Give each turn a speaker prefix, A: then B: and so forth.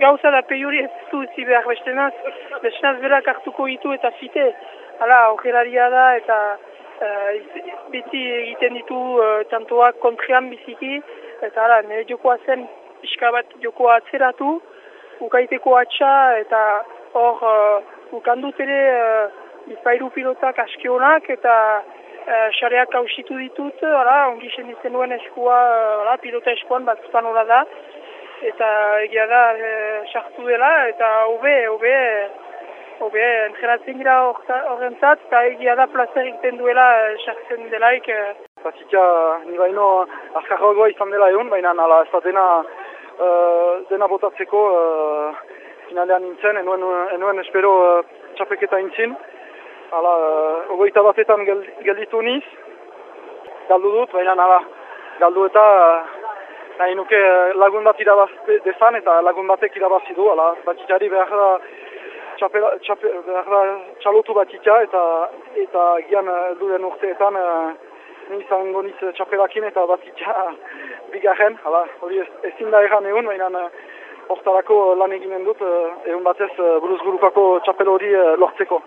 A: gauza da peiori ez zu utzi behar bestenaz, bestenaz berak hartuko ditu eta fite, hala, ojelaria da eta uh, beti egiten ditu uh, tantoak kontrian biziki, eta hala, nire jokoa zen pixka bat jokoa atzeratu, ukaiteko atxa eta hor uh, ukandut ere uh, bizpairu pilotak askionak eta xareak uh, hausitu ditut, hala, ongi senditzen duen eskua, hala, pilota eskuan bat zutan da, eta egia da sartu dela eta hobe hobe hobe entrenatzen gira horrentzat eta egia da plazer egiten duela sartzen delaik
B: Patika ni baino azkarroagoa izan dela egun, baina nala ez da dena uh, dena botatzeko uh, finalean nintzen, enuen, enuen espero uh, txapeketa intzin Hala, uh, ogoita batetan gelditu niz, galdu dut, baina nala, galdu eta nahi nuke eh, lagun bat irabaz dezan eta lagun batek irabazi du, ala, batitari behar da txapela, txapela, behar da txalotu batita eta eta gian eh, duren urteetan uh, izan goniz txapelakin eta batita bigarren, ala, hori ezin da erran egun, baina hortarako lan eginen dut, egun batez buruz burukako txapel hori lortzeko.